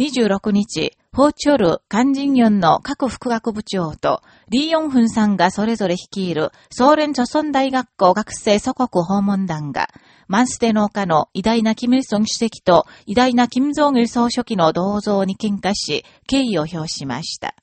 26日、ホーチョル、カンジンヨンの各副学部長と、リーヨンフンさんがそれぞれ率いる、ソーレンジョソン大学校学生祖国訪問団が、マンステ農家の偉大なキム・イソン主席と偉大なキム・ジョン・イル総書記の銅像に喧嘩し、敬意を表しました。